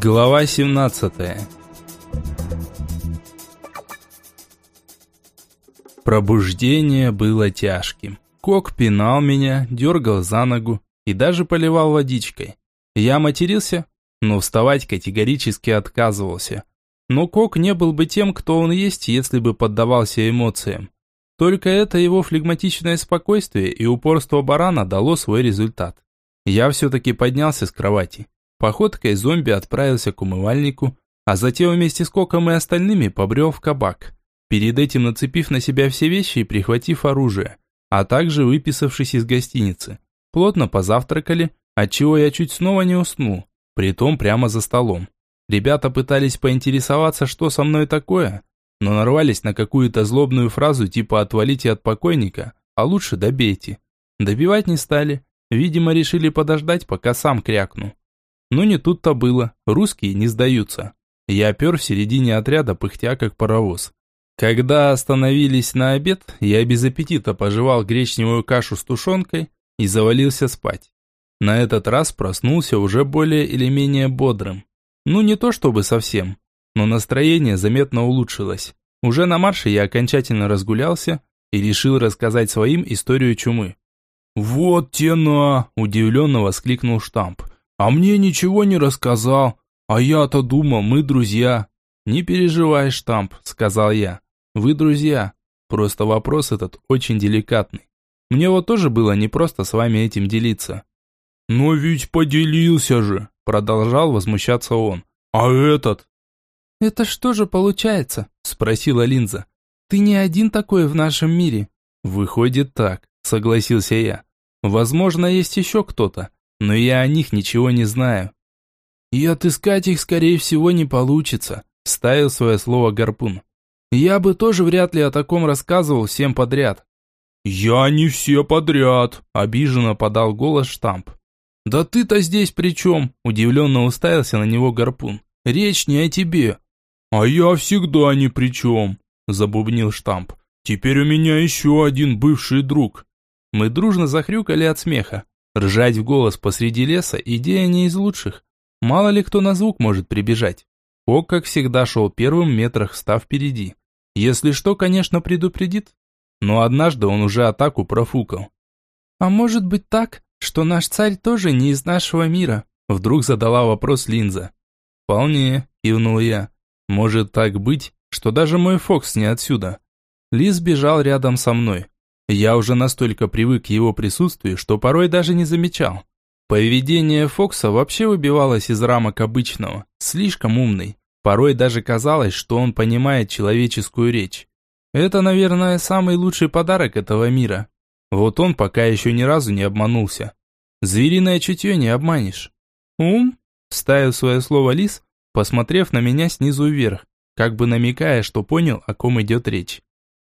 Глава 17 Пробуждение было тяжким. Кок пинал меня, дергал за ногу и даже поливал водичкой. Я матерился, но вставать категорически отказывался. Но Кок не был бы тем, кто он есть, если бы поддавался эмоциям. Только это его флегматичное спокойствие и упорство барана дало свой результат. Я все-таки поднялся с кровати. Походкой зомби отправился к умывальнику, а затем вместе с Коком и остальными побрел в кабак, перед этим нацепив на себя все вещи и прихватив оружие, а также выписавшись из гостиницы. Плотно позавтракали, отчего я чуть снова не уснул, притом прямо за столом. Ребята пытались поинтересоваться, что со мной такое, но нарвались на какую-то злобную фразу типа «отвалите от покойника», а лучше добейте. Добивать не стали, видимо решили подождать, пока сам крякну. Но не тут-то было, русские не сдаются. Я пер в середине отряда, пыхтя как паровоз. Когда остановились на обед, я без аппетита пожевал гречневую кашу с тушенкой и завалился спать. На этот раз проснулся уже более или менее бодрым. Ну не то чтобы совсем, но настроение заметно улучшилось. Уже на марше я окончательно разгулялся и решил рассказать своим историю чумы. «Вот тена!» – удивленно воскликнул штамп. А мне ничего не рассказал. А я-то думал, мы друзья. Не переживай, штамп, сказал я. Вы друзья. Просто вопрос этот очень деликатный. Мне вот тоже было непросто с вами этим делиться. Но ведь поделился же, продолжал возмущаться он. А этот? Это что же получается? Спросила Линза. Ты не один такой в нашем мире. Выходит так, согласился я. Возможно, есть еще кто-то но я о них ничего не знаю. И отыскать их, скорее всего, не получится, ставил свое слово Гарпун. Я бы тоже вряд ли о таком рассказывал всем подряд. Я не все подряд, обиженно подал голос штамп. Да ты-то здесь при чем? Удивленно уставился на него Гарпун. Речь не о тебе. А я всегда ни при чем, забубнил штамп. Теперь у меня еще один бывший друг. Мы дружно захрюкали от смеха. Ржать в голос посреди леса – идея не из лучших. Мало ли кто на звук может прибежать. Ок, как всегда, шел первым метрах, став впереди. Если что, конечно, предупредит. Но однажды он уже атаку профукал. «А может быть так, что наш царь тоже не из нашего мира?» Вдруг задала вопрос Линза. «Вполне», – кивнул я. «Может так быть, что даже мой Фокс не отсюда». Лис бежал рядом со мной. Я уже настолько привык к его присутствию, что порой даже не замечал. Поведение Фокса вообще выбивалось из рамок обычного, слишком умный. Порой даже казалось, что он понимает человеческую речь. Это, наверное, самый лучший подарок этого мира. Вот он пока еще ни разу не обманулся. Звериное чутье не обманешь. «Ум?» – вставил свое слово лис, посмотрев на меня снизу вверх, как бы намекая, что понял, о ком идет речь.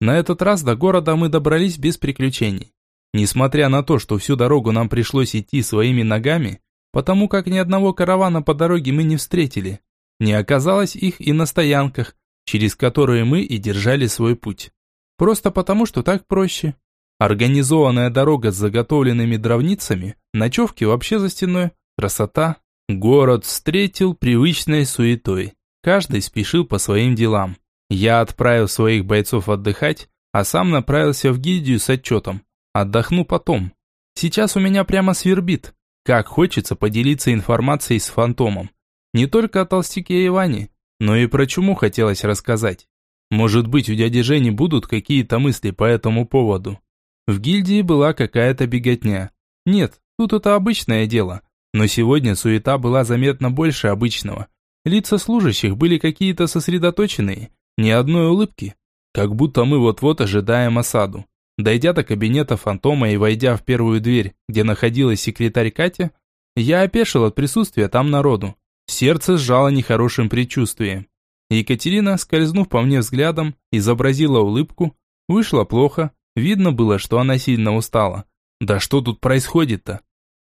На этот раз до города мы добрались без приключений. Несмотря на то, что всю дорогу нам пришлось идти своими ногами, потому как ни одного каравана по дороге мы не встретили. Не оказалось их и на стоянках, через которые мы и держали свой путь. Просто потому, что так проще. Организованная дорога с заготовленными дровницами, ночевки вообще за стеной, красота. Город встретил привычной суетой. Каждый спешил по своим делам. Я отправил своих бойцов отдыхать, а сам направился в гильдию с отчетом. Отдохну потом. Сейчас у меня прямо свербит. Как хочется поделиться информацией с фантомом. Не только о толстяке Иване, но и про чуму хотелось рассказать. Может быть, у дяди Жени будут какие-то мысли по этому поводу. В гильдии была какая-то беготня. Нет, тут это обычное дело. Но сегодня суета была заметно больше обычного. Лица служащих были какие-то сосредоточенные, ни одной улыбки. Как будто мы вот-вот ожидаем осаду. Дойдя до кабинета фантома и войдя в первую дверь, где находилась секретарь Катя, я опешил от присутствия там народу. Сердце сжало нехорошим предчувствием. Екатерина, скользнув по мне взглядом, изобразила улыбку. Вышло плохо, видно было, что она сильно устала. «Да что тут происходит-то?»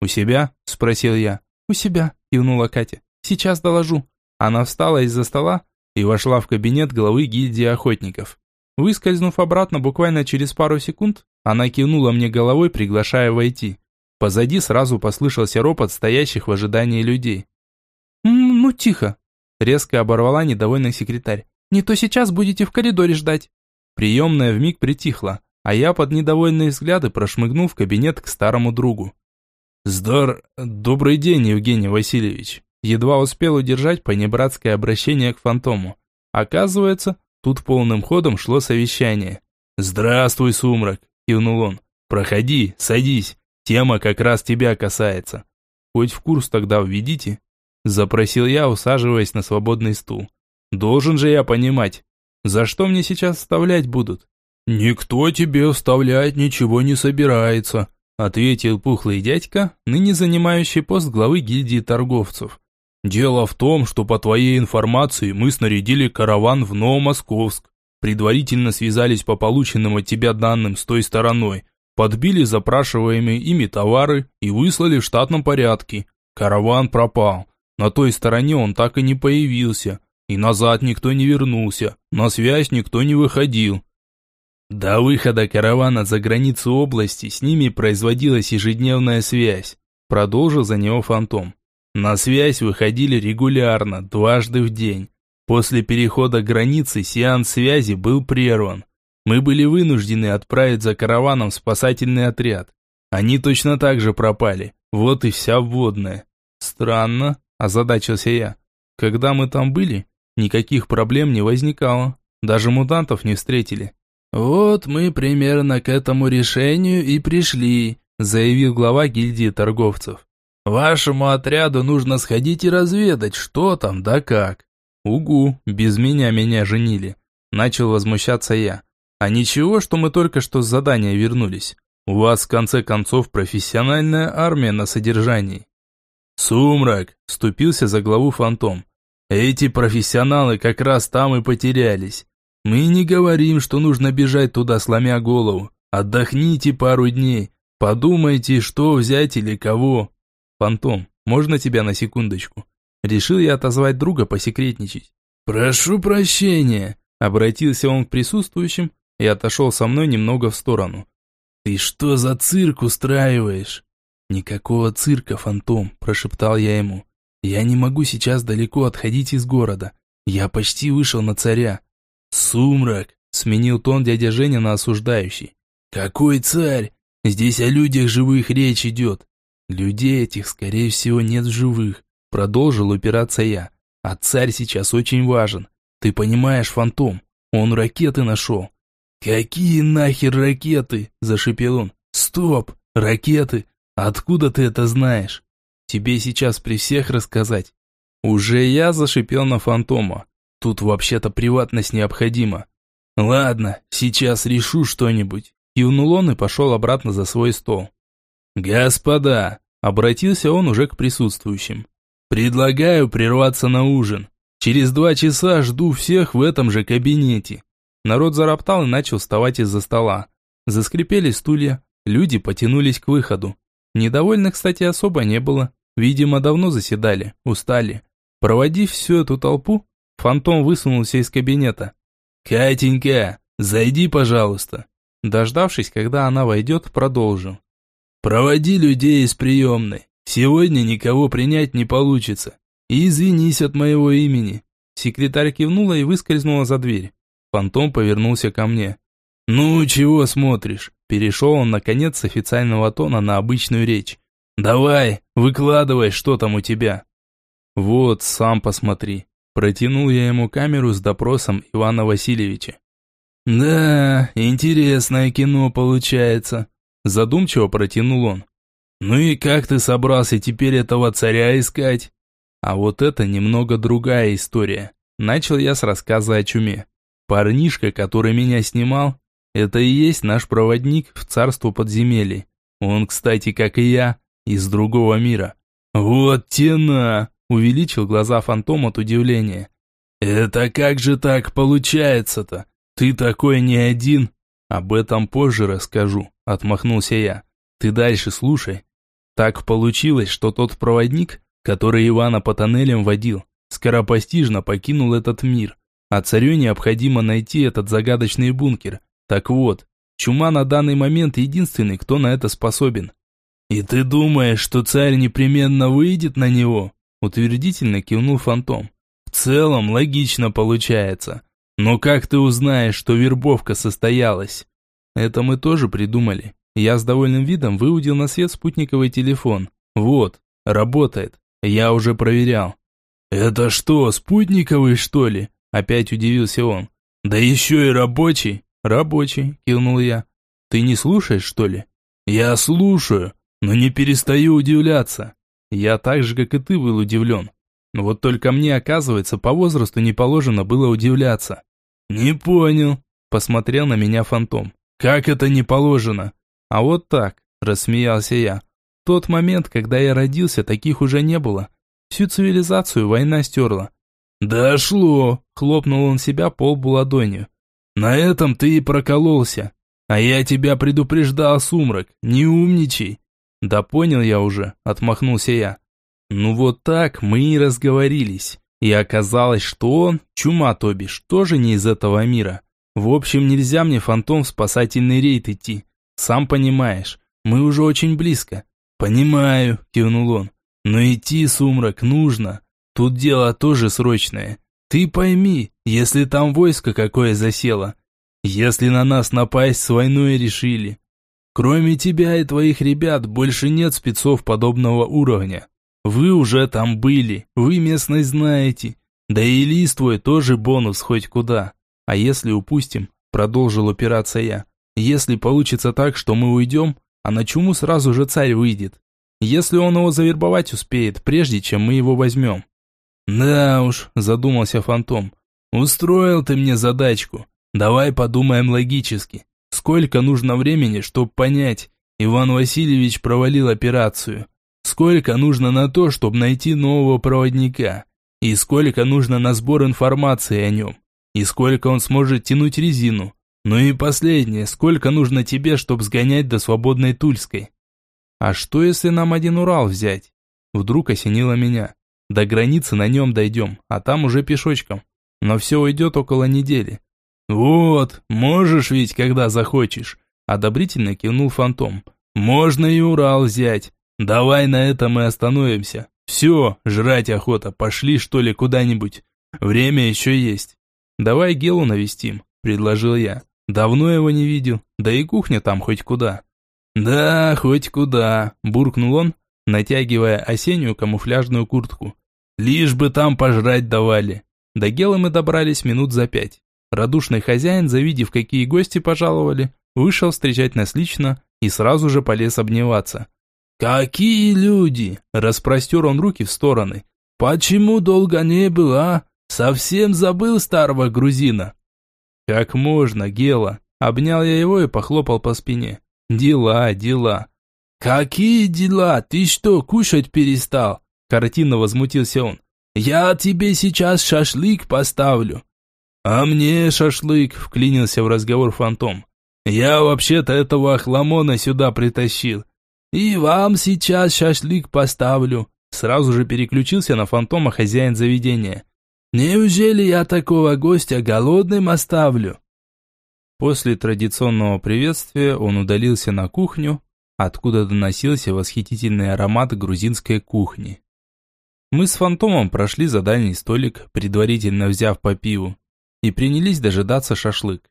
«У себя?» – спросил я. «У себя», – кивнула Катя. «Сейчас доложу». Она встала из-за стола, и вошла в кабинет главы гильдии охотников. Выскользнув обратно буквально через пару секунд, она кивнула мне головой, приглашая войти. Позади сразу послышался ропот стоящих в ожидании людей. «Ну тихо!» Резко оборвала недовольный секретарь. «Не то сейчас будете в коридоре ждать». Приемная вмиг притихла, а я под недовольные взгляды прошмыгнул в кабинет к старому другу. «Здор... Добрый день, Евгений Васильевич!» Едва успел удержать понебратское обращение к фантому. Оказывается, тут полным ходом шло совещание. «Здравствуй, Сумрак!» – кивнул он. «Проходи, садись. Тема как раз тебя касается. Хоть в курс тогда введите?» Запросил я, усаживаясь на свободный стул. «Должен же я понимать, за что мне сейчас вставлять будут?» «Никто тебе вставлять ничего не собирается», ответил пухлый дядька, ныне занимающий пост главы гильдии торговцев. Дело в том, что по твоей информации мы снарядили караван в Новомосковск, предварительно связались по полученным от тебя данным с той стороной, подбили запрашиваемые ими товары и выслали в штатном порядке. Караван пропал. На той стороне он так и не появился, и назад никто не вернулся, на связь никто не выходил. До выхода каравана за границу области с ними производилась ежедневная связь, продолжил за него фантом. На связь выходили регулярно, дважды в день. После перехода границы сеанс связи был прерван. Мы были вынуждены отправить за караваном спасательный отряд. Они точно так же пропали. Вот и вся вводная. Странно, озадачился я. Когда мы там были, никаких проблем не возникало. Даже мутантов не встретили. «Вот мы примерно к этому решению и пришли», заявил глава гильдии торговцев. «Вашему отряду нужно сходить и разведать, что там да как». «Угу, без меня меня женили», начал возмущаться я. «А ничего, что мы только что с задания вернулись. У вас, в конце концов, профессиональная армия на содержании». «Сумрак», вступился за главу фантом. «Эти профессионалы как раз там и потерялись. Мы не говорим, что нужно бежать туда, сломя голову. Отдохните пару дней, подумайте, что взять или кого. Фантом, можно тебя на секундочку? Решил я отозвать друга посекретничать. Прошу прощения, обратился он к присутствующим и отошел со мной немного в сторону. Ты что за цирк устраиваешь? Никакого цирка, Фантом, прошептал я ему. Я не могу сейчас далеко отходить из города. Я почти вышел на царя. «Сумрак!» – сменил тон дядя Женя на осуждающий. «Какой царь? Здесь о людях живых речь идет». «Людей этих, скорее всего, нет в живых», – продолжил упираться я. «А царь сейчас очень важен. Ты понимаешь, фантом, он ракеты нашел». «Какие нахер ракеты?» – зашипел он. «Стоп! Ракеты! Откуда ты это знаешь?» «Тебе сейчас при всех рассказать». Уже я зашипел на фантома. Тут вообще-то приватность необходима. Ладно, сейчас решу что-нибудь. Кивнул он и пошел обратно за свой стол. Господа, обратился он уже к присутствующим. Предлагаю прерваться на ужин. Через два часа жду всех в этом же кабинете. Народ зароптал и начал вставать из-за стола. Заскрипели стулья, люди потянулись к выходу. Недовольных, кстати, особо не было. Видимо, давно заседали, устали. Проводив всю эту толпу, Фантом высунулся из кабинета. «Катенька, зайди, пожалуйста». Дождавшись, когда она войдет, продолжил. «Проводи людей из приемной. Сегодня никого принять не получится. И извинись от моего имени». Секретарь кивнула и выскользнула за дверь. Фантом повернулся ко мне. «Ну, чего смотришь?» Перешел он, наконец, с официального тона на обычную речь. «Давай, выкладывай, что там у тебя». «Вот, сам посмотри». Протянул я ему камеру с допросом Ивана Васильевича. «Да, интересное кино получается», задумчиво протянул он. «Ну и как ты собрался теперь этого царя искать?» А вот это немного другая история. Начал я с рассказа о чуме. Парнишка, который меня снимал, это и есть наш проводник в царство подземелий. Он, кстати, как и я, из другого мира. Вот тена! Увеличил глаза фантом от удивления. «Это как же так получается-то? Ты такой не один?» «Об этом позже расскажу», — отмахнулся я. «Ты дальше слушай. Так получилось, что тот проводник, который Ивана по тоннелям водил, скоропостижно покинул этот мир, а царю необходимо найти этот загадочный бункер. Так вот, чума на данный момент единственный, кто на это способен. И ты думаешь, что царь непременно выйдет на него? утвердительно кивнул фантом. В целом логично получается. Но как ты узнаешь, что вербовка состоялась? Это мы тоже придумали. Я с довольным видом выудил на свет спутниковый телефон. Вот, работает. Я уже проверял. «Это что, спутниковый, что ли?» Опять удивился он. «Да еще и рабочий». «Рабочий», кивнул я. «Ты не слушаешь, что ли?» «Я слушаю, но не перестаю удивляться». Я так же, как и ты, был удивлен. Вот только мне, оказывается, по возрасту не положено было удивляться. «Не понял», – посмотрел на меня фантом. «Как это не положено?» «А вот так», – рассмеялся я. «Тот момент, когда я родился, таких уже не было. Всю цивилизацию война стерла». «Дошло!» – хлопнул он себя полбу ладонью. «На этом ты и прокололся. А я тебя предупреждал, Сумрак, не умничай». «Да понял я уже», – отмахнулся я. «Ну вот так мы и разговорились. И оказалось, что он, чума то бишь, тоже не из этого мира. В общем, нельзя мне фантом в спасательный рейд идти. Сам понимаешь, мы уже очень близко». «Понимаю», – кивнул он. «Но идти, Сумрак, нужно. Тут дело тоже срочное. Ты пойми, если там войско какое засело, если на нас напасть с войной решили. Кроме тебя и твоих ребят больше нет спецов подобного уровня. Вы уже там были, вы местность знаете. Да и лист твой тоже бонус хоть куда. А если упустим, продолжил опираться я. Если получится так, что мы уйдем, а на чуму сразу же царь выйдет. Если он его завербовать успеет, прежде чем мы его возьмем. «Да уж», – задумался Фантом. «Устроил ты мне задачку. Давай подумаем логически. Сколько нужно времени, чтобы понять, Иван Васильевич провалил операцию? Сколько нужно на то, чтобы найти нового проводника? И сколько нужно на сбор информации о нем? И сколько он сможет тянуть резину? Ну и последнее, сколько нужно тебе, чтобы сгонять до свободной Тульской? А что, если нам один Урал взять? Вдруг осенило меня. До границы на нем дойдем, а там уже пешочком. Но все уйдет около недели. Вот, можешь ведь, когда захочешь. Одобрительно кивнул фантом. Можно и Урал взять. Давай на этом и остановимся. Все, жрать охота, пошли что ли куда-нибудь. Время еще есть. Давай Гелу навестим, предложил я. Давно его не видел, да и кухня там хоть куда. Да, хоть куда, буркнул он, натягивая осеннюю камуфляжную куртку. Лишь бы там пожрать давали. До Гелы мы добрались минут за пять. Радушный хозяин, завидев, какие гости пожаловали, вышел встречать нас лично и сразу же полез обниматься. «Какие люди!» – распростер он руки в стороны. «Почему долго не было, Совсем забыл старого грузина?» «Как можно, Гела?» Обнял я его и похлопал по спине. «Дела, дела. «Какие дела? Ты что, кушать перестал?» Картинно возмутился он. «Я тебе сейчас шашлык поставлю». «А мне шашлык», — вклинился в разговор фантом. «Я вообще-то этого охламона сюда притащил. И вам сейчас шашлык поставлю». Сразу же переключился на фантома хозяин заведения. «Неужели я такого гостя голодным оставлю?» После традиционного приветствия он удалился на кухню, откуда доносился восхитительный аромат грузинской кухни. Мы с фантомом прошли за дальний столик, предварительно взяв по пиву, и принялись дожидаться шашлык.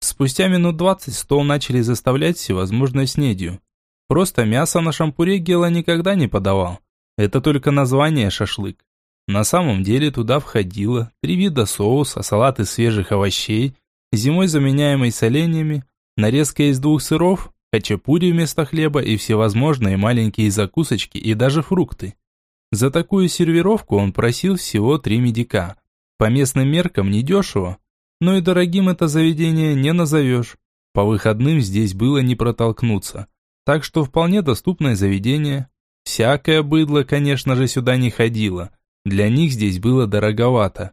Спустя минут двадцать стол начали заставлять всевозможной снедью. Просто мясо на шампуре Гела никогда не подавал. Это только название шашлык. На самом деле туда входило три вида соуса, салат из свежих овощей, зимой заменяемый соленьями, нарезка из двух сыров, хачапури вместо хлеба и всевозможные маленькие закусочки и даже фрукты. За такую сервировку он просил всего три медика. По местным меркам недешево, но и дорогим это заведение не назовешь. По выходным здесь было не протолкнуться, так что вполне доступное заведение. Всякое быдло, конечно же, сюда не ходило, для них здесь было дороговато.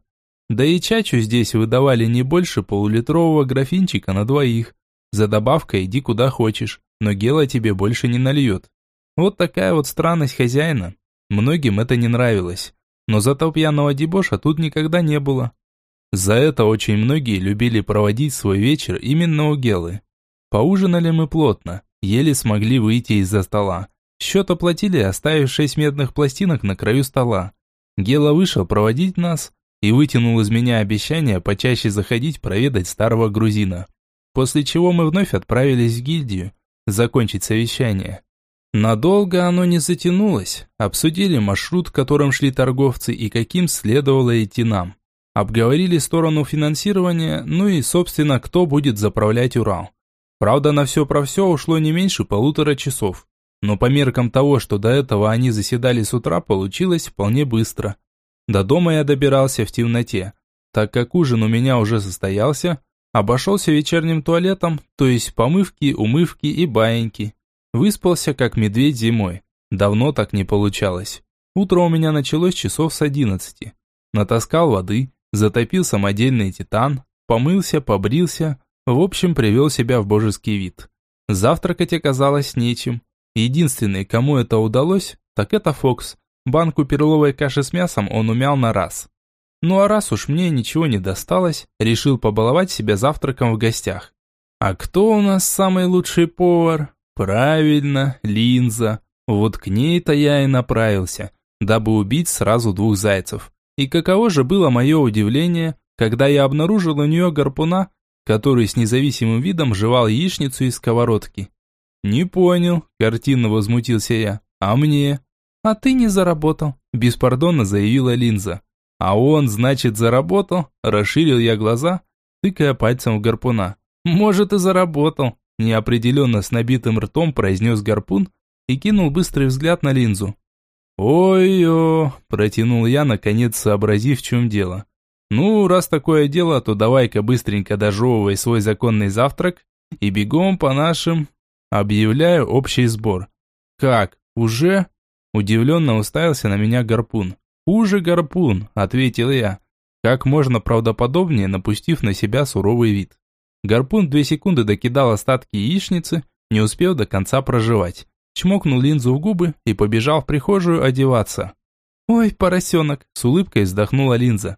Да и чачу здесь выдавали не больше полулитрового графинчика на двоих. За добавкой иди куда хочешь, но Гела тебе больше не нальет. Вот такая вот странность хозяина. Многим это не нравилось. Но зато пьяного дебоша тут никогда не было. За это очень многие любили проводить свой вечер именно у Гелы. Поужинали мы плотно, еле смогли выйти из-за стола. Счет оплатили, оставив шесть медных пластинок на краю стола. Гела вышел проводить нас и вытянул из меня обещание почаще заходить проведать старого грузина. После чего мы вновь отправились в гильдию, закончить совещание. Надолго оно не затянулось. Обсудили маршрут, которым шли торговцы и каким следовало идти нам. Обговорили сторону финансирования, ну и, собственно, кто будет заправлять Урал. Правда, на все про все ушло не меньше полутора часов. Но по меркам того, что до этого они заседали с утра, получилось вполне быстро. До дома я добирался в темноте. Так как ужин у меня уже состоялся, обошелся вечерним туалетом, то есть помывки, умывки и баиньки. Выспался, как медведь зимой. Давно так не получалось. Утро у меня началось часов с одиннадцати. Натаскал воды, затопил самодельный титан, помылся, побрился, в общем, привел себя в божеский вид. Завтракать оказалось нечем. Единственный, кому это удалось, так это Фокс. Банку перловой каши с мясом он умял на раз. Ну а раз уж мне ничего не досталось, решил побаловать себя завтраком в гостях. А кто у нас самый лучший повар? Правильно, Линза. Вот к ней-то я и направился, дабы убить сразу двух зайцев. И каково же было мое удивление, когда я обнаружил у нее гарпуна, который с независимым видом жевал яичницу из сковородки. «Не понял», – картинно возмутился я. «А мне?» «А ты не заработал», – беспардонно заявила Линза. «А он, значит, заработал?» – расширил я глаза, тыкая пальцем в гарпуна. «Может, и заработал», – неопределенно с набитым ртом произнес гарпун и кинул быстрый взгляд на Линзу. «Ой-ё», – протянул я, наконец сообразив, в чем дело. «Ну, раз такое дело, то давай-ка быстренько дожевывай свой законный завтрак и бегом по нашим Объявляю общий сбор. Как? Уже? Удивленно уставился на меня гарпун. Уже гарпун, ответил я. Как можно правдоподобнее, напустив на себя суровый вид. Гарпун две секунды докидал остатки яичницы, не успев до конца проживать. Чмокнул линзу в губы и побежал в прихожую одеваться. «Ой, поросенок!» – с улыбкой вздохнула линза.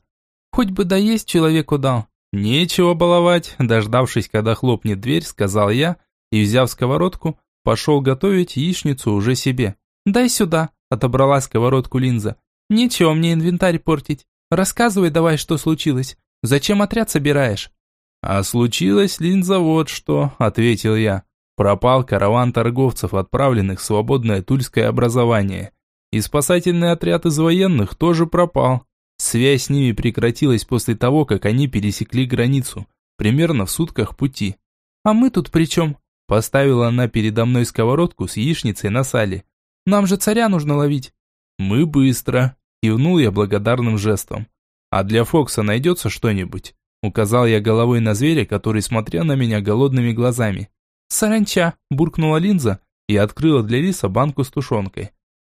«Хоть бы доесть человеку дал». «Нечего баловать», – дождавшись, когда хлопнет дверь, сказал я и, взяв сковородку, пошел готовить яичницу уже себе. «Дай сюда», – отобрала сковородку линза. «Нечего мне инвентарь портить. Рассказывай давай, что случилось. Зачем отряд собираешь?» «А случилось, линза, вот что», – ответил я. Пропал караван торговцев, отправленных в свободное тульское образование. И спасательный отряд из военных тоже пропал. Связь с ними прекратилась после того, как они пересекли границу, примерно в сутках пути. «А мы тут при чем?» Поставила она передо мной сковородку с яичницей на сале. «Нам же царя нужно ловить». «Мы быстро», – кивнул я благодарным жестом. «А для Фокса найдется что-нибудь?» Указал я головой на зверя, который смотрел на меня голодными глазами. «Саранча!» – буркнула линза и открыла для Лиса банку с тушенкой.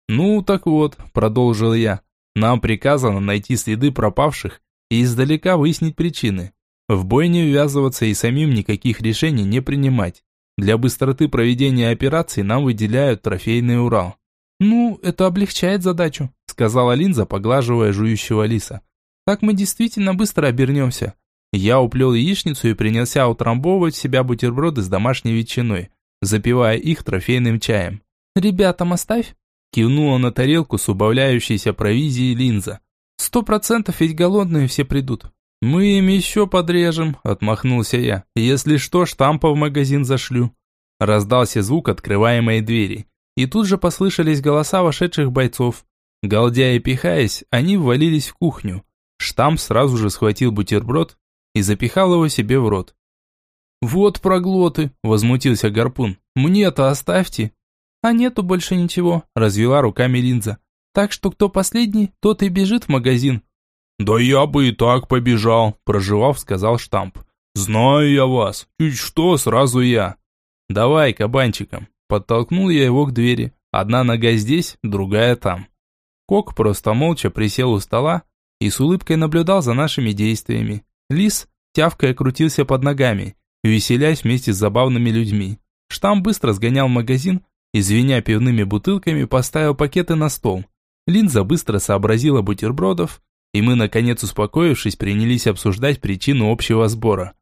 «Ну, так вот», – продолжил я, – «нам приказано найти следы пропавших и издалека выяснить причины. В бой не ввязываться и самим никаких решений не принимать. Для быстроты проведения операции нам выделяют трофейный Урал. «Ну, это облегчает задачу», – сказала Линза, поглаживая жующего лиса. «Так мы действительно быстро обернемся». Я уплел яичницу и принялся утрамбовывать в себя бутерброды с домашней ветчиной, запивая их трофейным чаем. «Ребятам оставь», – кивнула на тарелку с убавляющейся провизией Линза. «Сто процентов ведь голодные все придут». «Мы им еще подрежем», – отмахнулся я. «Если что, штампа в магазин зашлю». Раздался звук открываемой двери. И тут же послышались голоса вошедших бойцов. Галдя и пихаясь, они ввалились в кухню. Штамп сразу же схватил бутерброд и запихал его себе в рот. «Вот проглоты!» – возмутился Гарпун. «Мне-то оставьте!» «А нету больше ничего», – развела руками линза. «Так что кто последний, тот и бежит в магазин. «Да я бы и так побежал», – проживав, сказал штамп. «Знаю я вас. Чуть что, сразу я». «Давай, кабанчиком». Подтолкнул я его к двери. Одна нога здесь, другая там. Кок просто молча присел у стола и с улыбкой наблюдал за нашими действиями. Лис, тявкая, крутился под ногами, веселясь вместе с забавными людьми. Штамп быстро сгонял магазин и, звеня пивными бутылками, поставил пакеты на стол. Линза быстро сообразила бутербродов и мы, наконец успокоившись, принялись обсуждать причину общего сбора.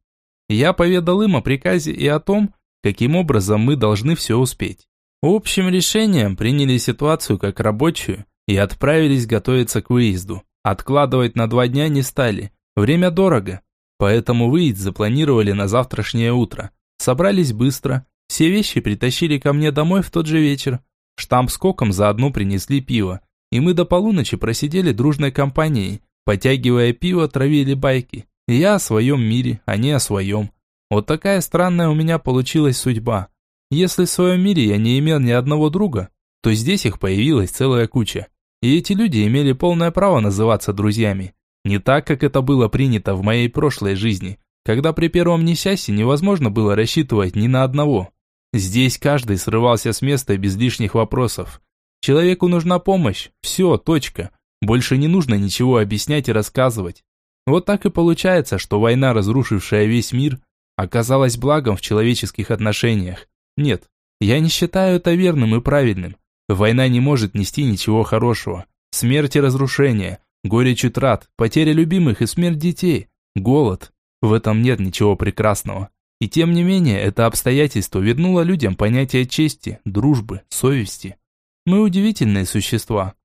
Я поведал им о приказе и о том, каким образом мы должны все успеть. Общим решением приняли ситуацию как рабочую и отправились готовиться к выезду. Откладывать на два дня не стали. Время дорого. Поэтому выезд запланировали на завтрашнее утро. Собрались быстро. Все вещи притащили ко мне домой в тот же вечер. Штамп с коком заодно принесли пиво. И мы до полуночи просидели дружной компанией. Потягивая пиво, травили байки. Я о своем мире, они о своем. Вот такая странная у меня получилась судьба. Если в своем мире я не имел ни одного друга, то здесь их появилась целая куча. И эти люди имели полное право называться друзьями. Не так, как это было принято в моей прошлой жизни, когда при первом несчастье невозможно было рассчитывать ни на одного. Здесь каждый срывался с места без лишних вопросов. Человеку нужна помощь, все, точка. Больше не нужно ничего объяснять и рассказывать. Вот так и получается, что война, разрушившая весь мир, оказалась благом в человеческих отношениях. Нет, я не считаю это верным и правильным. Война не может нести ничего хорошего. Смерть и разрушение, горечь утрат, потеря любимых и смерть детей, голод. В этом нет ничего прекрасного. И тем не менее, это обстоятельство вернуло людям понятие чести, дружбы, совести. Мы удивительные существа.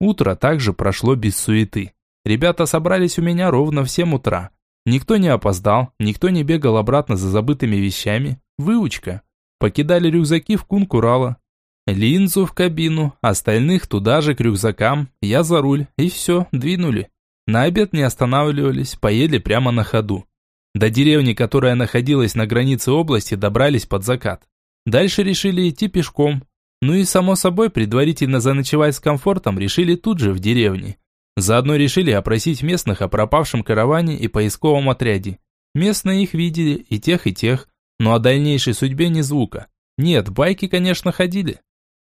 Утро также прошло без суеты. Ребята собрались у меня ровно в 7 утра. Никто не опоздал, никто не бегал обратно за забытыми вещами. Выучка. Покидали рюкзаки в Кункурала. Линзу в кабину, остальных туда же к рюкзакам, я за руль, и все, двинули. На обед не останавливались, поели прямо на ходу. До деревни, которая находилась на границе области, добрались под закат. Дальше решили идти пешком. Ну и само собой, предварительно заночевать с комфортом решили тут же в деревне. Заодно решили опросить местных о пропавшем караване и поисковом отряде. Местные их видели, и тех, и тех, но о дальнейшей судьбе ни звука. Нет, байки, конечно, ходили.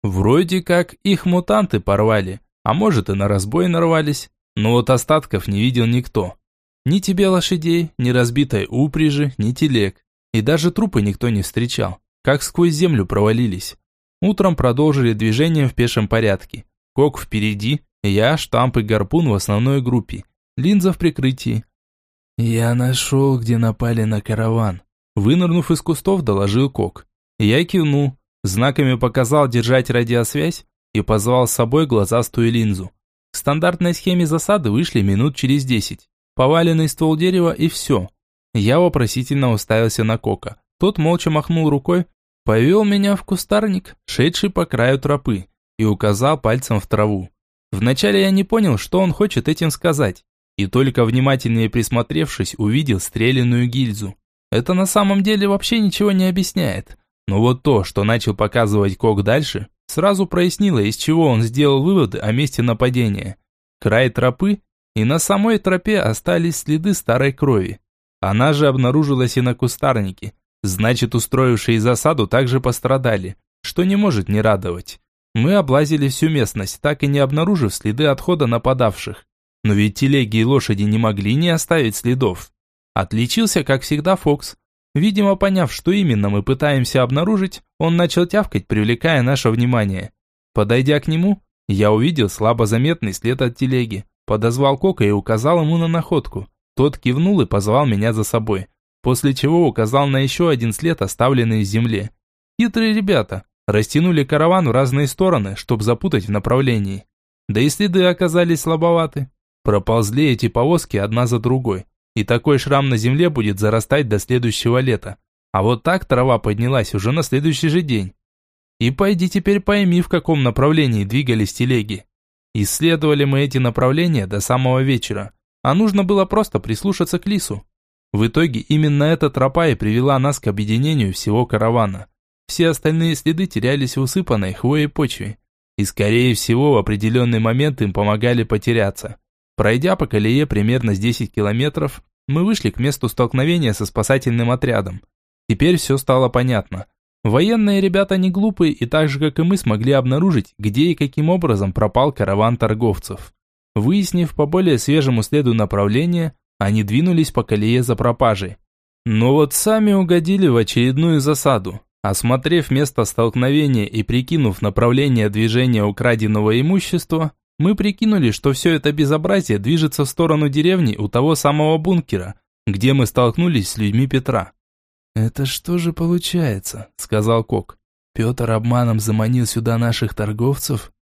Вроде как их мутанты порвали, а может и на разбой нарвались, но вот остатков не видел никто. Ни тебе лошадей, ни разбитой упряжи, ни телег. И даже трупы никто не встречал, как сквозь землю провалились. Утром продолжили движение в пешем порядке. Кок впереди, я, штамп и гарпун в основной группе. Линза в прикрытии. «Я нашел, где напали на караван», – вынырнув из кустов, доложил Кок. Я кивнул, знаками показал держать радиосвязь и позвал с собой глазастую линзу. К стандартной схеме засады вышли минут через десять. Поваленный ствол дерева и все. Я вопросительно уставился на Кока. Тот молча махнул рукой, повел меня в кустарник, шедший по краю тропы, и указал пальцем в траву. Вначале я не понял, что он хочет этим сказать, и только внимательнее присмотревшись, увидел стреляную гильзу. Это на самом деле вообще ничего не объясняет. Но вот то, что начал показывать Кок дальше, сразу прояснило, из чего он сделал выводы о месте нападения. Край тропы, и на самой тропе остались следы старой крови. Она же обнаружилась и на кустарнике. Значит, устроившие засаду также пострадали, что не может не радовать. Мы облазили всю местность, так и не обнаружив следы отхода нападавших. Но ведь телеги и лошади не могли не оставить следов. Отличился, как всегда, Фокс. Видимо, поняв, что именно мы пытаемся обнаружить, он начал тявкать, привлекая наше внимание. Подойдя к нему, я увидел слабо заметный след от телеги. Подозвал Кока и указал ему на находку. Тот кивнул и позвал меня за собой. После чего указал на еще один след, оставленный в земле. Хитрые ребята. Растянули караван в разные стороны, чтобы запутать в направлении. Да и следы оказались слабоваты. Проползли эти повозки одна за другой. И такой шрам на земле будет зарастать до следующего лета. А вот так трава поднялась уже на следующий же день. И пойди теперь пойми, в каком направлении двигались телеги. Исследовали мы эти направления до самого вечера, а нужно было просто прислушаться к лису. В итоге именно эта тропа и привела нас к объединению всего каравана. Все остальные следы терялись в усыпанной хвоей почве. И скорее всего в определенный момент им помогали потеряться. Пройдя по колее примерно с 10 километров, мы вышли к месту столкновения со спасательным отрядом. Теперь все стало понятно. Военные ребята не глупые и так же, как и мы, смогли обнаружить, где и каким образом пропал караван торговцев. Выяснив по более свежему следу направление, они двинулись по колее за пропажей. Но вот сами угодили в очередную засаду. Осмотрев место столкновения и прикинув направление движения украденного имущества, мы прикинули, что все это безобразие движется в сторону деревни у того самого бункера, где мы столкнулись с людьми Петра. «Это что же получается?» – сказал Кок. «Петр обманом заманил сюда наших торговцев?»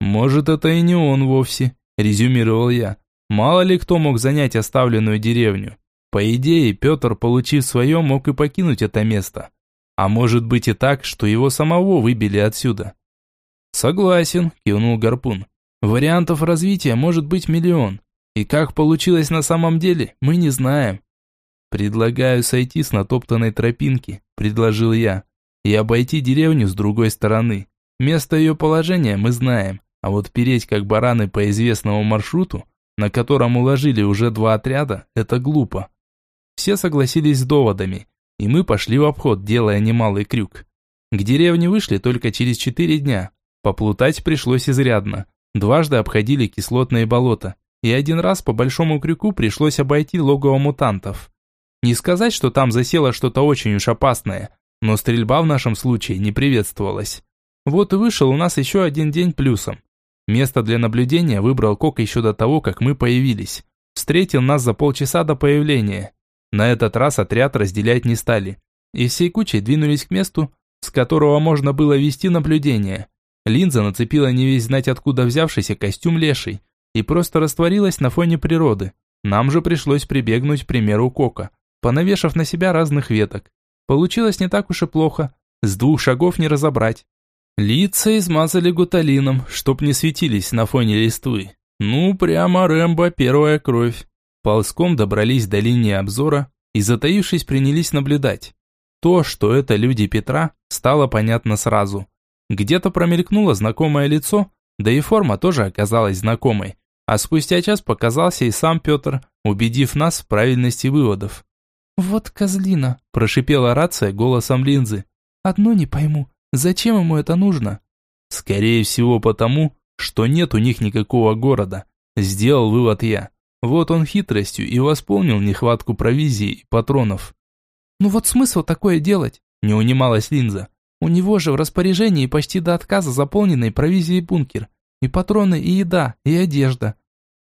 «Может, это и не он вовсе», – резюмировал я. «Мало ли кто мог занять оставленную деревню. По идее, Петр, получив свое, мог и покинуть это место. А может быть и так, что его самого выбили отсюда». «Согласен», – кивнул Гарпун. «Вариантов развития может быть миллион. И как получилось на самом деле, мы не знаем». «Предлагаю сойти с натоптанной тропинки», – предложил я, – «и обойти деревню с другой стороны. Место ее положения мы знаем, а вот переть как бараны по известному маршруту, на котором уложили уже два отряда, это глупо. Все согласились с доводами, и мы пошли в обход, делая немалый крюк. К деревне вышли только через четыре дня. Поплутать пришлось изрядно. Дважды обходили кислотные болота, и один раз по большому крюку пришлось обойти логово мутантов. Не сказать, что там засело что-то очень уж опасное, но стрельба в нашем случае не приветствовалась. Вот и вышел у нас еще один день плюсом. Место для наблюдения выбрал Кок еще до того, как мы появились. Встретил нас за полчаса до появления. На этот раз отряд разделять не стали. И всей кучей двинулись к месту, с которого можно было вести наблюдение. Линза нацепила не весь знать откуда взявшийся костюм леший и просто растворилась на фоне природы. Нам же пришлось прибегнуть к примеру Кока, понавешав на себя разных веток. Получилось не так уж и плохо, с двух шагов не разобрать. Лица измазали гуталином, чтоб не светились на фоне листвы. Ну, прямо Рэмбо первая кровь. Ползком добрались до линии обзора и, затаившись, принялись наблюдать. То, что это люди Петра, стало понятно сразу. Где-то промелькнуло знакомое лицо, да и форма тоже оказалась знакомой. А спустя час показался и сам Петр, убедив нас в правильности выводов. «Вот козлина», – прошипела рация голосом линзы. «Одно не пойму, Зачем ему это нужно? Скорее всего потому, что нет у них никакого города. Сделал вывод я. Вот он хитростью и восполнил нехватку провизии и патронов. Ну вот смысл такое делать? Не унималась линза. У него же в распоряжении почти до отказа заполненный провизией бункер. И патроны, и еда, и одежда.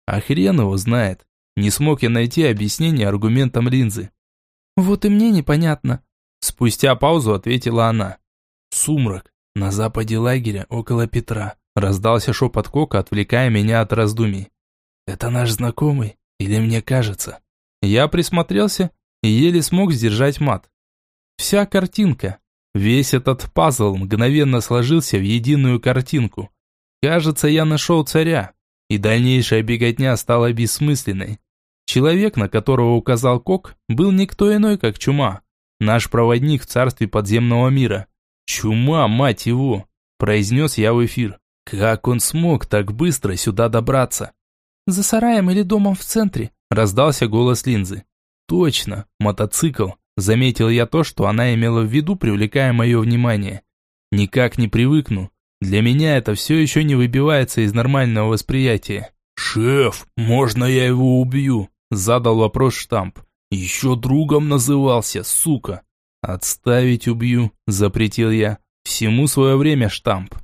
А хрен его знает. Не смог я найти объяснение аргументам линзы. Вот и мне непонятно. Спустя паузу ответила она. Сумрак. На западе лагеря, около Петра. Раздался шепот Кока, отвлекая меня от раздумий. Это наш знакомый? Или мне кажется? Я присмотрелся и еле смог сдержать мат. Вся картинка, весь этот пазл мгновенно сложился в единую картинку. Кажется, я нашел царя, и дальнейшая беготня стала бессмысленной. Человек, на которого указал Кок, был никто иной, как Чума, наш проводник в царстве подземного мира. «Чума, мать его!» – произнес я в эфир. «Как он смог так быстро сюда добраться?» «За сараем или домом в центре?» – раздался голос линзы. «Точно, мотоцикл!» – заметил я то, что она имела в виду, привлекая мое внимание. «Никак не привыкну. Для меня это все еще не выбивается из нормального восприятия». «Шеф, можно я его убью?» – задал вопрос штамп. «Еще другом назывался, сука!» «Отставить убью», – запретил я. «Всему свое время штамп».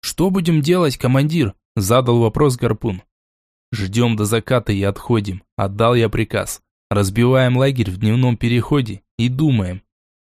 «Что будем делать, командир?» – задал вопрос Гарпун. «Ждем до заката и отходим», – отдал я приказ. «Разбиваем лагерь в дневном переходе и думаем».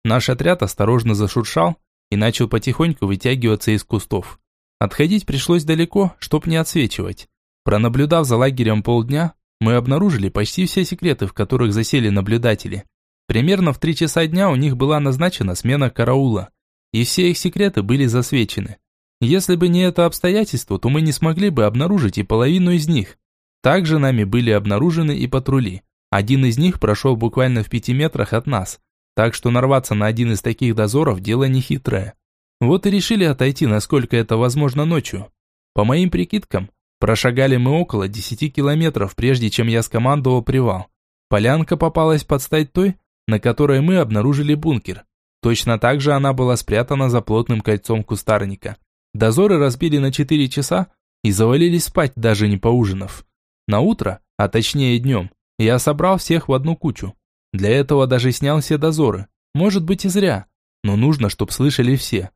Наш отряд осторожно зашуршал и начал потихоньку вытягиваться из кустов. Отходить пришлось далеко, чтоб не отсвечивать. Пронаблюдав за лагерем полдня, мы обнаружили почти все секреты, в которых засели наблюдатели. Примерно в три часа дня у них была назначена смена караула, и все их секреты были засвечены. Если бы не это обстоятельство, то мы не смогли бы обнаружить и половину из них. Также нами были обнаружены и патрули. Один из них прошел буквально в пяти метрах от нас, так что нарваться на один из таких дозоров – дело нехитрое. Вот и решили отойти, насколько это возможно ночью. По моим прикидкам, прошагали мы около 10 километров, прежде чем я скомандовал привал. Полянка попалась под стать той, на которой мы обнаружили бункер. Точно так же она была спрятана за плотным кольцом кустарника. Дозоры разбили на 4 часа и завалились спать, даже не поужинав. На утро, а точнее днем, я собрал всех в одну кучу. Для этого даже снял все дозоры. Может быть и зря, но нужно, чтоб слышали все.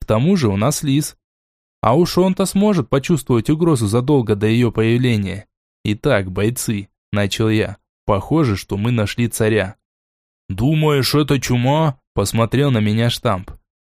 К тому же у нас лис. А уж он-то сможет почувствовать угрозу задолго до ее появления. Итак, бойцы, начал я. Похоже, что мы нашли царя. «Думаешь, это чума?» – посмотрел на меня штамп.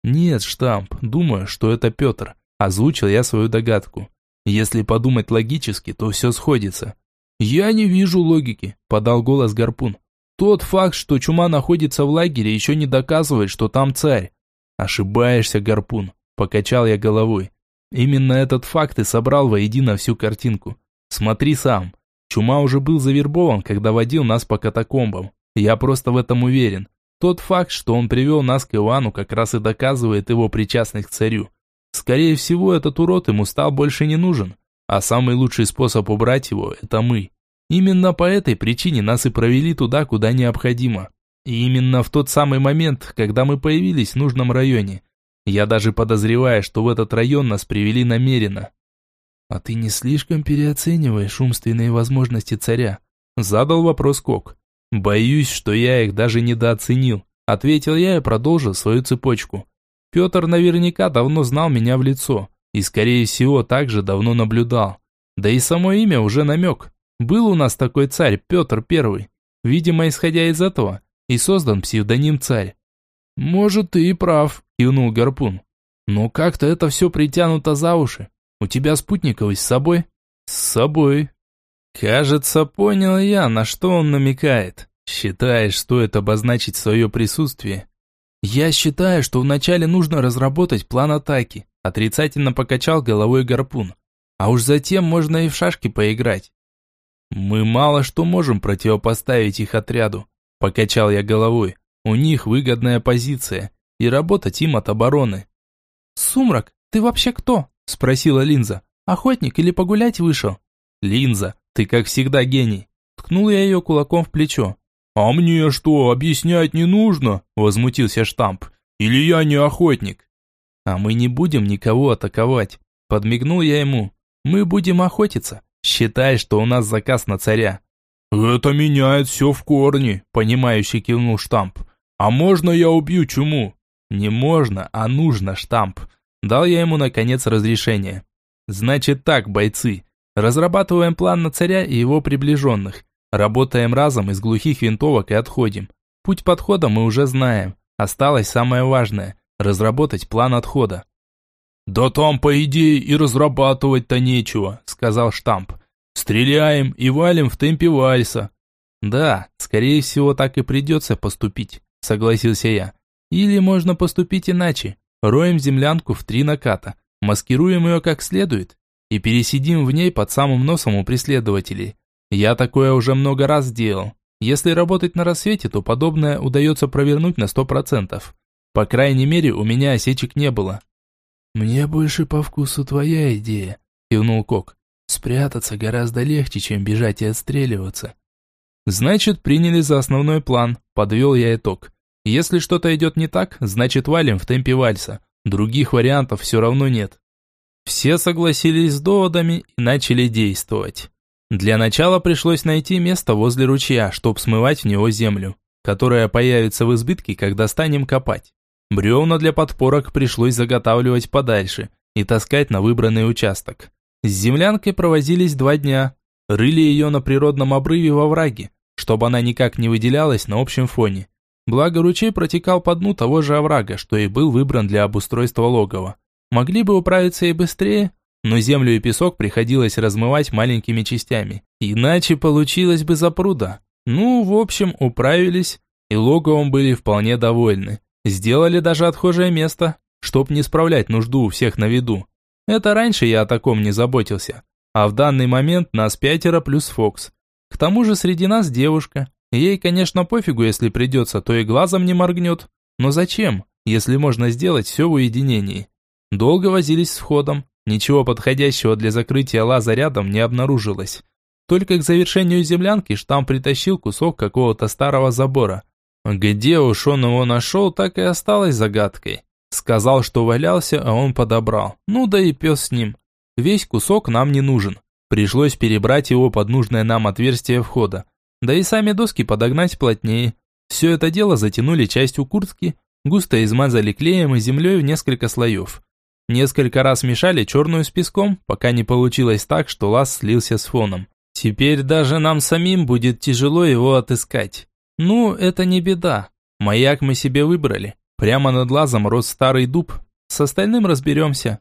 «Нет, штамп, думаю, что это Петр», – Озвучил я свою догадку. Если подумать логически, то все сходится. «Я не вижу логики», – подал голос Гарпун. «Тот факт, что чума находится в лагере, еще не доказывает, что там царь». «Ошибаешься, Гарпун», – покачал я головой. «Именно этот факт и собрал воедино всю картинку. Смотри сам. Чума уже был завербован, когда водил нас по катакомбам. Я просто в этом уверен. Тот факт, что он привел нас к Ивану, как раз и доказывает его причастность к царю. Скорее всего, этот урод ему стал больше не нужен. А самый лучший способ убрать его – это мы. Именно по этой причине нас и провели туда, куда необходимо. И именно в тот самый момент, когда мы появились в нужном районе. Я даже подозреваю, что в этот район нас привели намеренно. «А ты не слишком переоцениваешь умственные возможности царя?» Задал вопрос Кок. «Боюсь, что я их даже недооценил», ответил я и продолжил свою цепочку. Петр наверняка давно знал меня в лицо и, скорее всего, также давно наблюдал. Да и само имя уже намек. Был у нас такой царь, Петр Первый. Видимо, исходя из этого, и создан псевдоним царь. «Может, ты и прав», – кивнул Гарпун. «Но как-то это все притянуто за уши. У тебя спутниковый с собой?» «С собой». Кажется, понял я, на что он намекает. Считаешь, стоит обозначить свое присутствие? «Я считаю, что вначале нужно разработать план атаки», отрицательно покачал головой гарпун. «А уж затем можно и в шашки поиграть». «Мы мало что можем противопоставить их отряду», покачал я головой. «У них выгодная позиция, и работать им от обороны». «Сумрак, ты вообще кто?» спросила Линза. «Охотник или погулять вышел?» «Линза, ты как всегда гений». Ткнул я ее кулаком в плечо. «А мне что, объяснять не нужно?» – возмутился штамп. «Или я не охотник?» «А мы не будем никого атаковать», – подмигнул я ему. «Мы будем охотиться. Считай, что у нас заказ на царя». «Это меняет все в корне», – понимающий кивнул штамп. «А можно я убью чуму?» «Не можно, а нужно, штамп». Дал я ему, наконец, разрешение. «Значит так, бойцы, разрабатываем план на царя и его приближенных. Работаем разом из глухих винтовок и отходим. Путь подхода мы уже знаем. Осталось самое важное – разработать план отхода. «Да там, по идее, и разрабатывать-то нечего», – сказал Штамп. «Стреляем и валим в темпе вальса». «Да, скорее всего, так и придется поступить», – согласился я. «Или можно поступить иначе. Роем землянку в три наката, маскируем ее как следует и пересидим в ней под самым носом у преследователей. Я такое уже много раз делал. Если работать на рассвете, то подобное удается провернуть на сто процентов. По крайней мере, у меня осечек не было. «Мне больше по вкусу твоя идея», – кивнул Кок. «Спрятаться гораздо легче, чем бежать и отстреливаться». «Значит, приняли за основной план», – подвел я итог. «Если что-то идет не так, значит валим в темпе вальса. Других вариантов все равно нет». Все согласились с доводами и начали действовать. Для начала пришлось найти место возле ручья, чтобы смывать в него землю, которая появится в избытке, когда станем копать. Бревна для подпорок пришлось заготавливать подальше и таскать на выбранный участок. С землянкой провозились два дня. Рыли ее на природном обрыве во враге, чтобы она никак не выделялась на общем фоне. Благо ручей протекал по дну того же оврага, что и был выбран для обустройства логова. Могли бы управиться и быстрее, но землю и песок приходилось размывать маленькими частями. Иначе получилось бы запруда. Ну, в общем, управились, и логовом были вполне довольны. Сделали даже отхожее место, чтоб не справлять нужду у всех на виду. Это раньше я о таком не заботился. А в данный момент нас пятеро плюс Фокс. К тому же среди нас девушка. Ей, конечно, пофигу, если придется, то и глазом не моргнет. Но зачем, если можно сделать все в уединении? Долго возились с входом, Ничего подходящего для закрытия лаза рядом не обнаружилось. Только к завершению землянки штамп притащил кусок какого-то старого забора. Где уж он его нашел, так и осталось загадкой. Сказал, что валялся, а он подобрал. Ну да и пес с ним. Весь кусок нам не нужен. Пришлось перебрать его под нужное нам отверстие входа. Да и сами доски подогнать плотнее. Все это дело затянули частью куртки, густо измазали клеем и землей в несколько слоев. Несколько раз мешали черную с песком, пока не получилось так, что лаз слился с фоном. Теперь даже нам самим будет тяжело его отыскать. Ну, это не беда. Маяк мы себе выбрали. Прямо над лазом рос старый дуб. С остальным разберемся.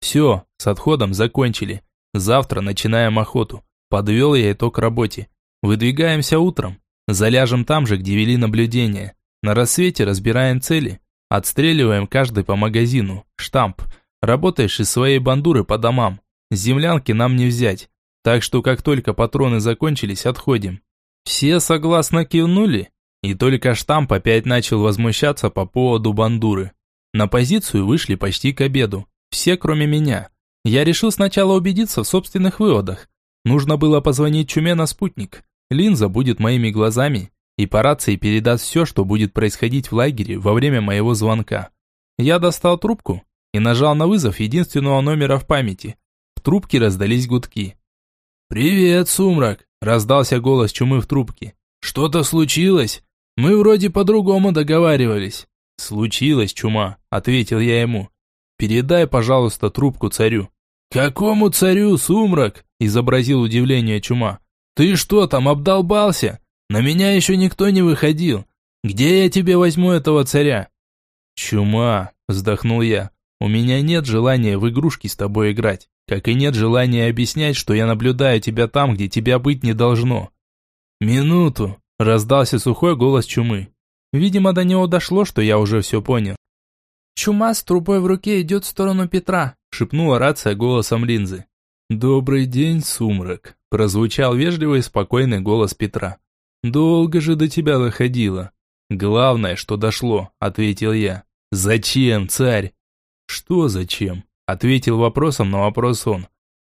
Все, с отходом закончили. Завтра начинаем охоту. Подвел я итог работе. Выдвигаемся утром. Заляжем там же, где вели наблюдение. На рассвете разбираем цели. Отстреливаем каждый по магазину. Штамп. Работаешь из своей бандуры по домам. Землянки нам не взять. Так что как только патроны закончились, отходим. Все согласно кивнули. И только штамп опять начал возмущаться по поводу бандуры. На позицию вышли почти к обеду. Все, кроме меня. Я решил сначала убедиться в собственных выводах. Нужно было позвонить Чуме на спутник. Линза будет моими глазами и по рации передаст все, что будет происходить в лагере во время моего звонка. Я достал трубку и нажал на вызов единственного номера в памяти. В трубке раздались гудки. «Привет, Сумрак!» – раздался голос Чумы в трубке. «Что-то случилось? Мы вроде по-другому договаривались». «Случилось, Чума», – ответил я ему. «Передай, пожалуйста, трубку царю». «Какому царю, Сумрак?» – изобразил удивление Чума. «Ты что там, обдолбался? На меня еще никто не выходил. Где я тебе возьму этого царя?» «Чума», – вздохнул я. «У меня нет желания в игрушки с тобой играть, как и нет желания объяснять, что я наблюдаю тебя там, где тебя быть не должно». «Минуту», – раздался сухой голос Чумы. Видимо, до него дошло, что я уже все понял. «Чума с трубой в руке идет в сторону Петра», – шепнула рация голосом линзы. «Добрый день, сумрак», – прозвучал вежливый и спокойный голос Петра. «Долго же до тебя доходило». «Главное, что дошло», – ответил я. «Зачем, царь?» «Что зачем?» – ответил вопросом на вопрос он.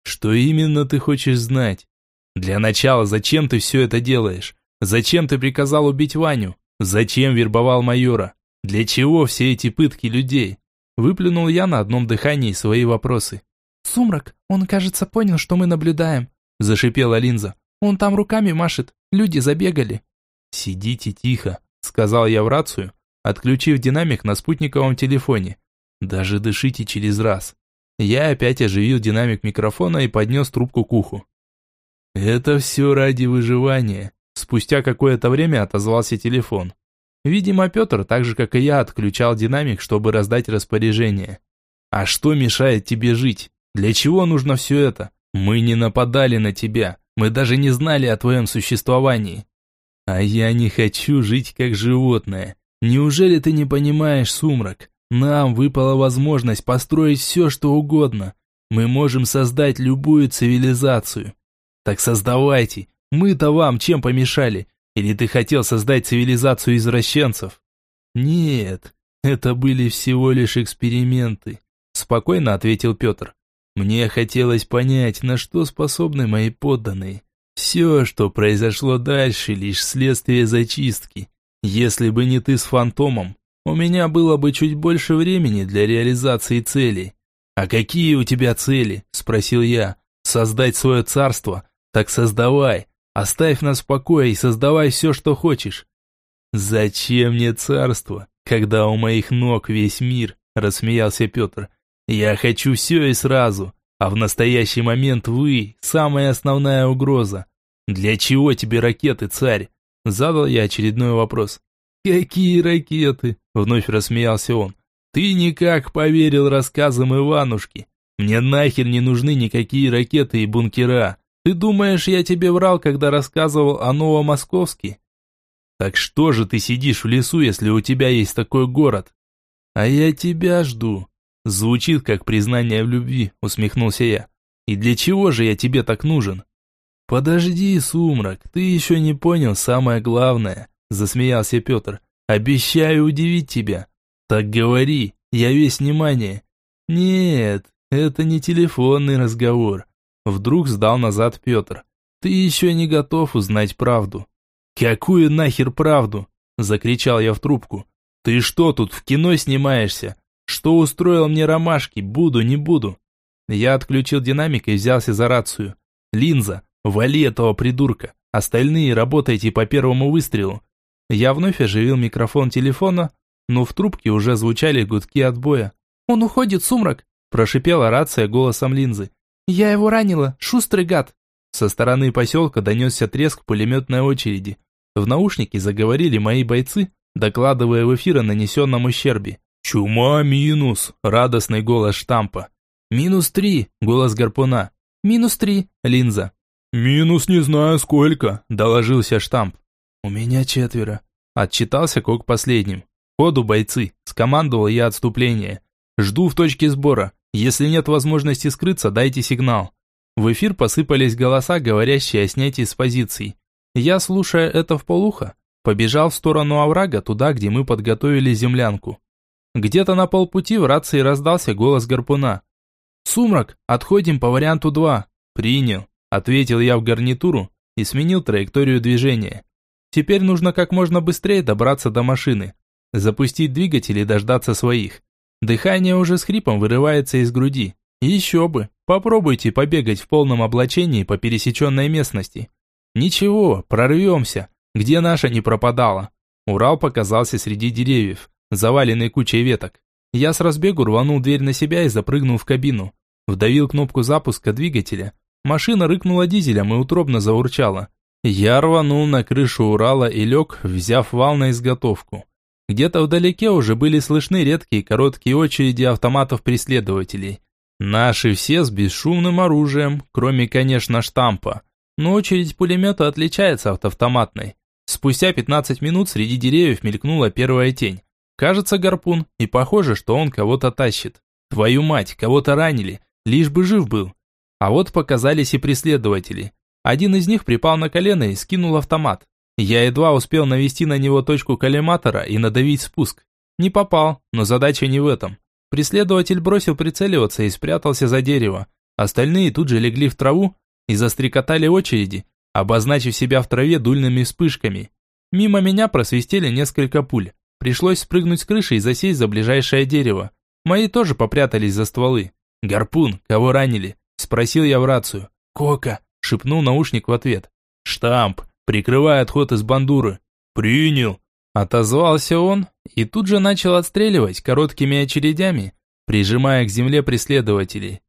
«Что именно ты хочешь знать?» «Для начала, зачем ты все это делаешь? Зачем ты приказал убить Ваню? Зачем вербовал майора? Для чего все эти пытки людей?» Выплюнул я на одном дыхании свои вопросы. «Сумрак, он, кажется, понял, что мы наблюдаем», – зашипела Линза. «Он там руками машет, люди забегали». «Сидите тихо», – сказал я в рацию, отключив динамик на спутниковом телефоне. «Даже дышите через раз». Я опять оживил динамик микрофона и поднес трубку к уху. «Это все ради выживания», – спустя какое-то время отозвался телефон. Видимо, Петр, так же как и я, отключал динамик, чтобы раздать распоряжение. «А что мешает тебе жить?» Для чего нужно все это? Мы не нападали на тебя. Мы даже не знали о твоем существовании. А я не хочу жить как животное. Неужели ты не понимаешь, Сумрак? Нам выпала возможность построить все, что угодно. Мы можем создать любую цивилизацию. Так создавайте. Мы-то вам чем помешали? Или ты хотел создать цивилизацию извращенцев? Нет, это были всего лишь эксперименты. Спокойно ответил Петр. Мне хотелось понять, на что способны мои подданные. Все, что произошло дальше, лишь следствие зачистки. Если бы не ты с фантомом, у меня было бы чуть больше времени для реализации целей. «А какие у тебя цели?» – спросил я. «Создать свое царство? Так создавай. Оставь нас в покое и создавай все, что хочешь». «Зачем мне царство, когда у моих ног весь мир?» – рассмеялся Петр. Я хочу все и сразу, а в настоящий момент вы – самая основная угроза. Для чего тебе ракеты, царь? Задал я очередной вопрос. Какие ракеты? Вновь рассмеялся он. Ты никак поверил рассказам Иванушки. Мне нахер не нужны никакие ракеты и бункера. Ты думаешь, я тебе врал, когда рассказывал о Новомосковске? Так что же ты сидишь в лесу, если у тебя есть такой город? А я тебя жду. Звучит как признание в любви, усмехнулся я. И для чего же я тебе так нужен? Подожди, сумрак, ты еще не понял самое главное, засмеялся Петр. Обещаю удивить тебя. Так говори, я весь внимание. Нет, это не телефонный разговор. Вдруг сдал назад Петр. Ты еще не готов узнать правду. Какую нахер правду? Закричал я в трубку. Ты что тут в кино снимаешься? Что устроил мне ромашки, буду, не буду. Я отключил динамик и взялся за рацию. Линза, вали этого придурка. Остальные работайте по первому выстрелу. Я вновь оживил микрофон телефона, но в трубке уже звучали гудки отбоя. «Он уходит, сумрак!» – прошипела рация голосом линзы. «Я его ранила, шустрый гад!» Со стороны поселка донесся треск пулеметной очереди. В наушнике заговорили мои бойцы, докладывая в эфир о нанесенном ущербе. «Чума минус!» – радостный голос штампа. «Минус три!» – голос гарпуна. «Минус три!» – линза. «Минус не знаю сколько», – доложился штамп. «У меня четверо», – отчитался Кок последним. «Ходу, бойцы!» – скомандовал я отступление. «Жду в точке сбора. Если нет возможности скрыться, дайте сигнал». В эфир посыпались голоса, говорящие о снятии с позиций. Я, слушая это в полухо, побежал в сторону оврага, туда, где мы подготовили землянку. Где-то на полпути в рации раздался голос гарпуна. «Сумрак, отходим по варианту 2». «Принял», – ответил я в гарнитуру и сменил траекторию движения. Теперь нужно как можно быстрее добраться до машины, запустить двигатель и дождаться своих. Дыхание уже с хрипом вырывается из груди. Еще бы, попробуйте побегать в полном облачении по пересеченной местности. Ничего, прорвемся, где наша не пропадала. Урал показался среди деревьев, заваленный кучей веток. Я с разбегу рванул дверь на себя и запрыгнул в кабину. Вдавил кнопку запуска двигателя. Машина рыкнула дизелем и утробно заурчала. Я рванул на крышу Урала и лег, взяв вал на изготовку. Где-то вдалеке уже были слышны редкие короткие очереди автоматов-преследователей. Наши все с бесшумным оружием, кроме, конечно, штампа. Но очередь пулемета отличается от автоматной. Спустя 15 минут среди деревьев мелькнула первая тень. Кажется, гарпун, и похоже, что он кого-то тащит. Твою мать, кого-то ранили, лишь бы жив был. А вот показались и преследователи. Один из них припал на колено и скинул автомат. Я едва успел навести на него точку коллиматора и надавить спуск. Не попал, но задача не в этом. Преследователь бросил прицеливаться и спрятался за дерево. Остальные тут же легли в траву и застрекотали очереди, обозначив себя в траве дульными вспышками. Мимо меня просвистели несколько пуль. Пришлось спрыгнуть с крыши и засесть за ближайшее дерево. Мои тоже попрятались за стволы. «Гарпун, кого ранили?» – спросил я в рацию. «Кока», – шепнул наушник в ответ. «Штамп, прикрывай отход из бандуры». «Принял», – отозвался он и тут же начал отстреливать короткими очередями, прижимая к земле преследователей.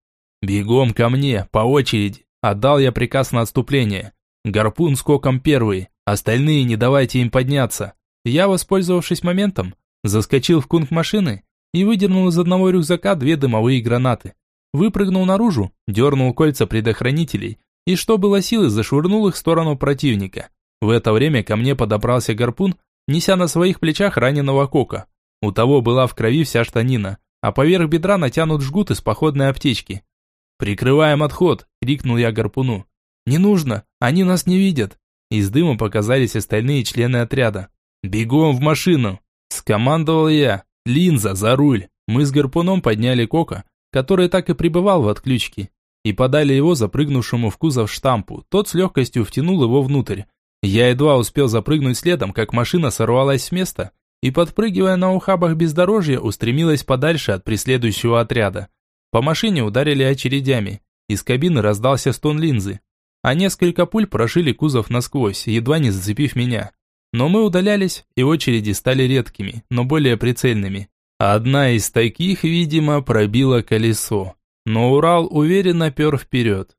«Бегом ко мне, по очереди», – отдал я приказ на отступление. «Гарпун скоком первый, остальные не давайте им подняться». Я, воспользовавшись моментом, заскочил в кунг машины и выдернул из одного рюкзака две дымовые гранаты. Выпрыгнул наружу, дернул кольца предохранителей и, что было силы, зашвырнул их в сторону противника. В это время ко мне подобрался гарпун, неся на своих плечах раненого кока. У того была в крови вся штанина, а поверх бедра натянут жгут из походной аптечки. «Прикрываем отход!» – крикнул я гарпуну. «Не нужно, они нас не видят!» Из дыма показались остальные члены отряда. «Бегом в машину!» – скомандовал я. «Линза, за руль!» Мы с гарпуном подняли кока, который так и пребывал в отключке, и подали его запрыгнувшему в кузов штампу. Тот с легкостью втянул его внутрь. Я едва успел запрыгнуть следом, как машина сорвалась с места и, подпрыгивая на ухабах бездорожья, устремилась подальше от преследующего отряда. По машине ударили очередями. Из кабины раздался стон линзы, а несколько пуль прошили кузов насквозь, едва не зацепив меня. Но мы удалялись, и очереди стали редкими, но более прицельными. Одна из таких, видимо, пробила колесо. Но Урал уверенно пер вперед.